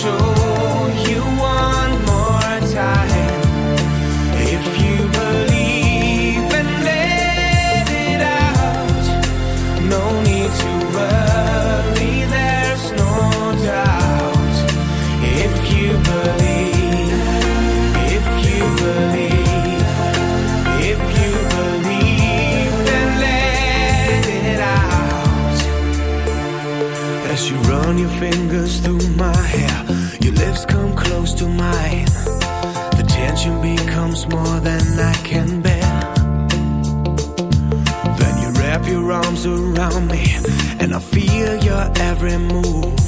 Show you one more time. Fingers through my hair, your lips come close to mine. The tension becomes more than I can bear. Then you wrap your arms around me, and I feel your every move.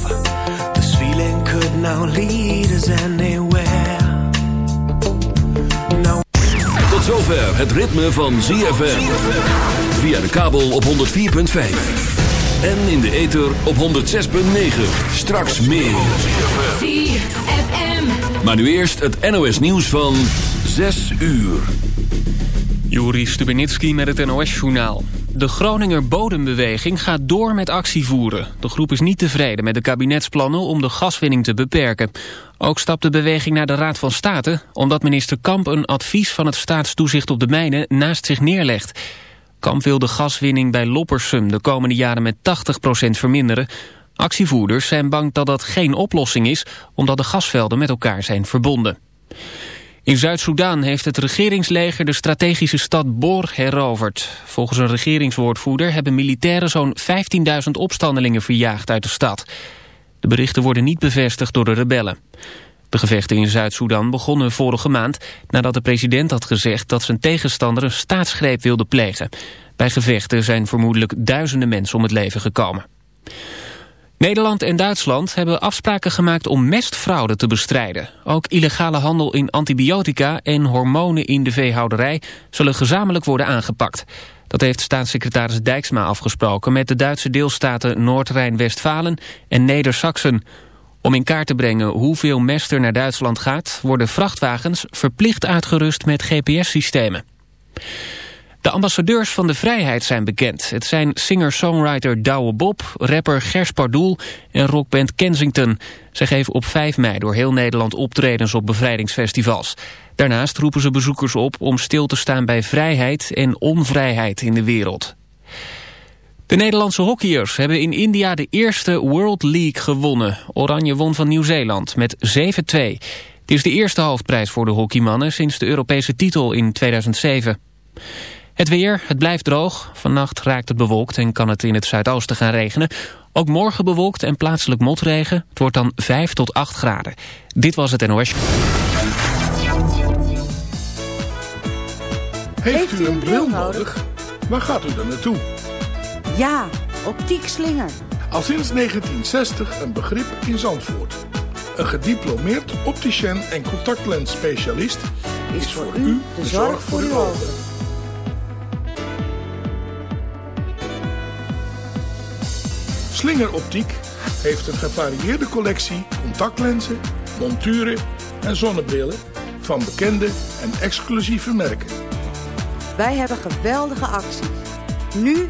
This feeling could now lead us anywhere. Now Tot zover het ritme van ZFM. Via de kabel op 104.5. En in de ether op 106.9. Straks meer. ZFM. Maar nu eerst het NOS nieuws van 6 uur. Juri Stubenitski met het NOS-journaal. De Groninger Bodembeweging gaat door met actie voeren. De groep is niet tevreden met de kabinetsplannen om de gaswinning te beperken. Ook stapt de beweging naar de Raad van State... omdat minister Kamp een advies van het staatstoezicht op de mijnen naast zich neerlegt. Kamp wil de gaswinning bij Loppersum de komende jaren met 80% verminderen. Actievoerders zijn bang dat dat geen oplossing is... omdat de gasvelden met elkaar zijn verbonden. In Zuid-Soedan heeft het regeringsleger de strategische stad Bor heroverd. Volgens een regeringswoordvoerder hebben militairen zo'n 15.000 opstandelingen verjaagd uit de stad. De berichten worden niet bevestigd door de rebellen. De gevechten in Zuid-Soedan begonnen vorige maand nadat de president had gezegd dat zijn tegenstander een staatsgreep wilde plegen. Bij gevechten zijn vermoedelijk duizenden mensen om het leven gekomen. Nederland en Duitsland hebben afspraken gemaakt om mestfraude te bestrijden. Ook illegale handel in antibiotica en hormonen in de veehouderij zullen gezamenlijk worden aangepakt. Dat heeft staatssecretaris Dijksma afgesproken met de Duitse deelstaten Noord-Rijn-Westfalen en Neder-Saxen. Om in kaart te brengen hoeveel mest er naar Duitsland gaat... worden vrachtwagens verplicht uitgerust met GPS-systemen. De ambassadeurs van de vrijheid zijn bekend. Het zijn singer-songwriter Douwe Bob, rapper Gers Pardoel en rockband Kensington. Zij geven op 5 mei door heel Nederland optredens op bevrijdingsfestivals. Daarnaast roepen ze bezoekers op om stil te staan bij vrijheid en onvrijheid in de wereld. De Nederlandse hockeyers hebben in India de eerste World League gewonnen. Oranje won van Nieuw-Zeeland met 7-2. Het is de eerste hoofdprijs voor de hockeymannen sinds de Europese titel in 2007. Het weer, het blijft droog. Vannacht raakt het bewolkt en kan het in het zuidoosten gaan regenen. Ook morgen bewolkt en plaatselijk motregen. Het wordt dan 5 tot 8 graden. Dit was het NOS. Heeft u een bril nodig? Waar gaat u dan naartoe? Ja, optiek slinger. Al sinds 1960 een begrip in Zandvoort. Een gediplomeerd opticien en contactlensspecialist is voor u de zorg voor uw ogen. Slinger Optiek heeft een gevarieerde collectie contactlenzen, monturen en zonnebrillen van bekende en exclusieve merken. Wij hebben geweldige acties. Nu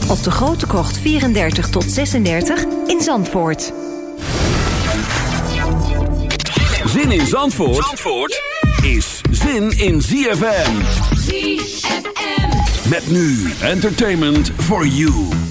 op de Grote Krocht 34 tot 36 in Zandvoort. Zin in Zandvoort, Zandvoort is zin in ZFM. ZFM. Met nu entertainment for you.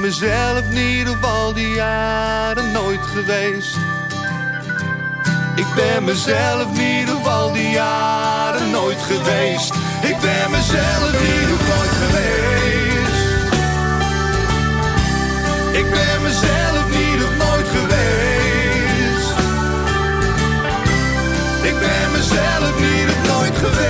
Ben mezelf niet op al die jaren nooit geweest. Ik ben mezelf niet op al die jaren nooit geweest. Ik ben mezelf niet op nooit geweest. Ik ben mezelf niet op nooit geweest. Ik ben mezelf niet op nooit geweest.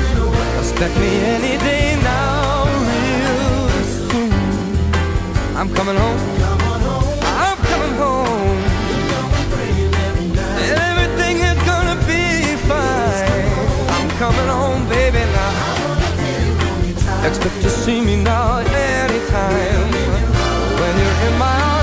Let me any day now, real soon. I'm coming home. I'm coming home. Everything is gonna be fine. I'm coming home, baby, now. Expect to see me now anytime. When you're in my arms.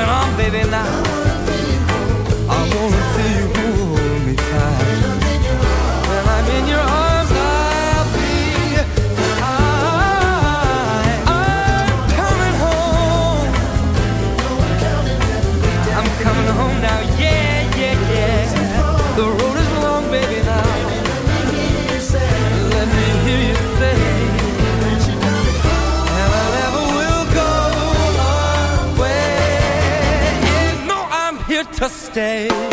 and on, baby, now. I wanna feel you hold me tight. stay.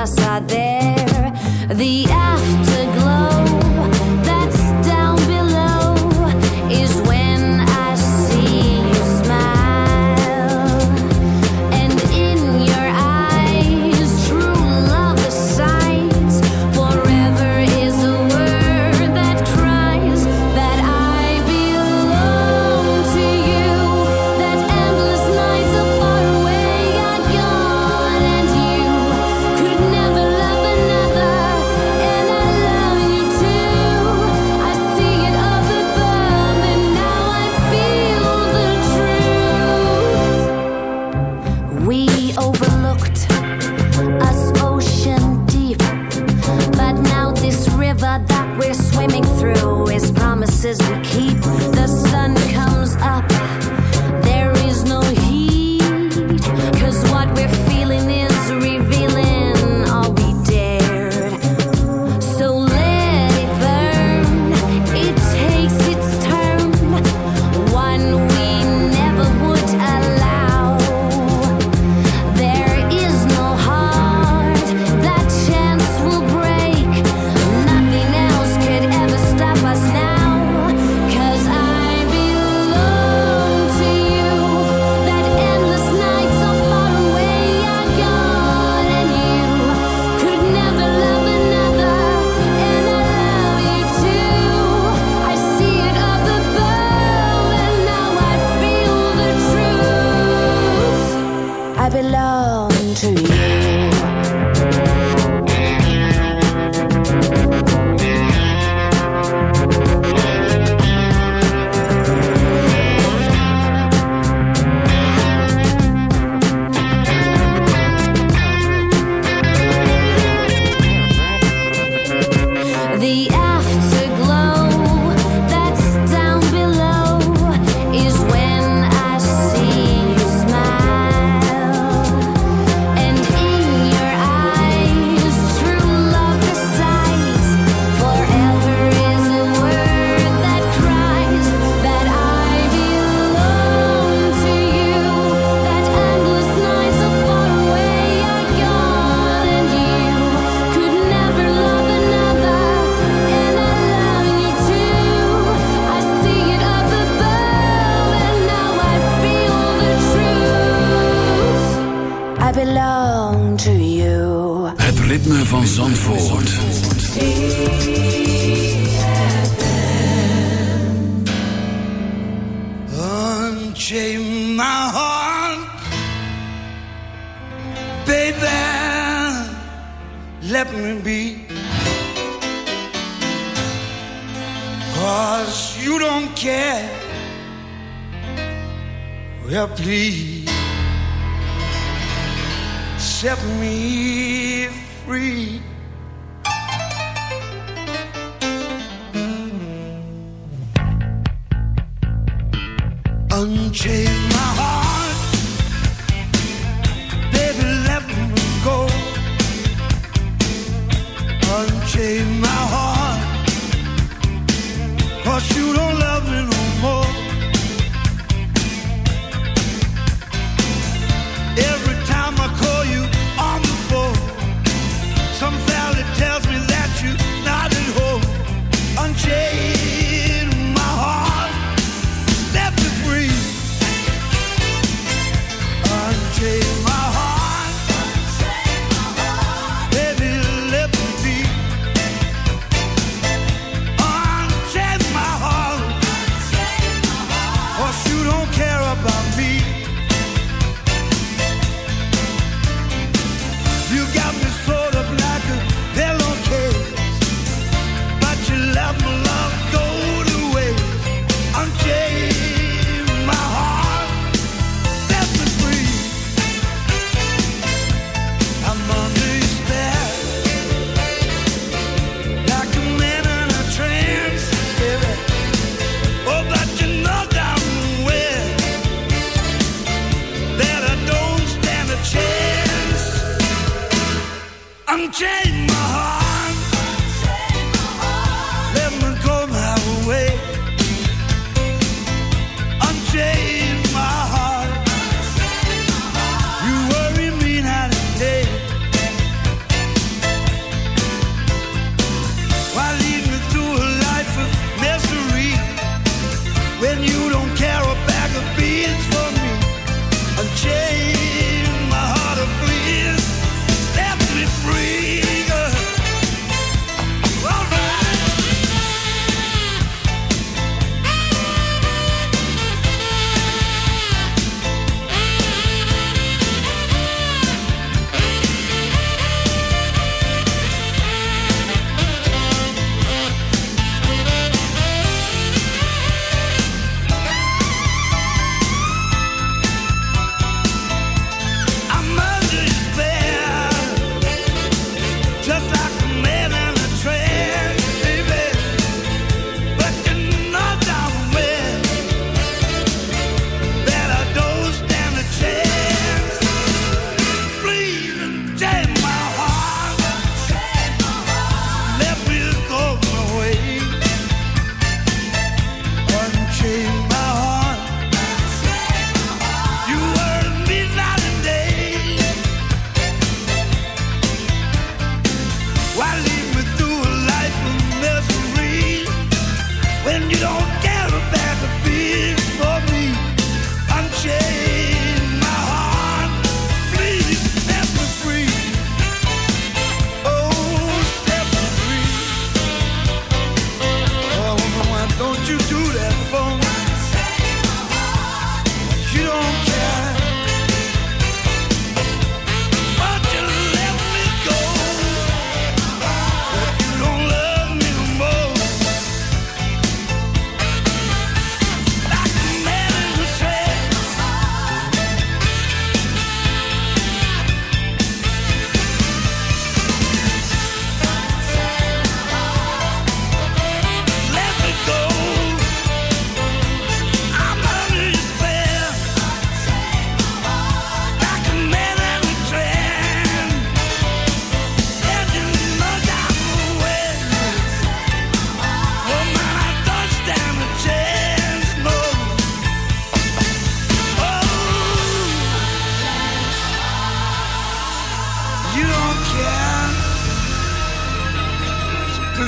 I saw there. The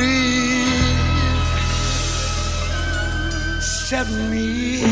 free. Set me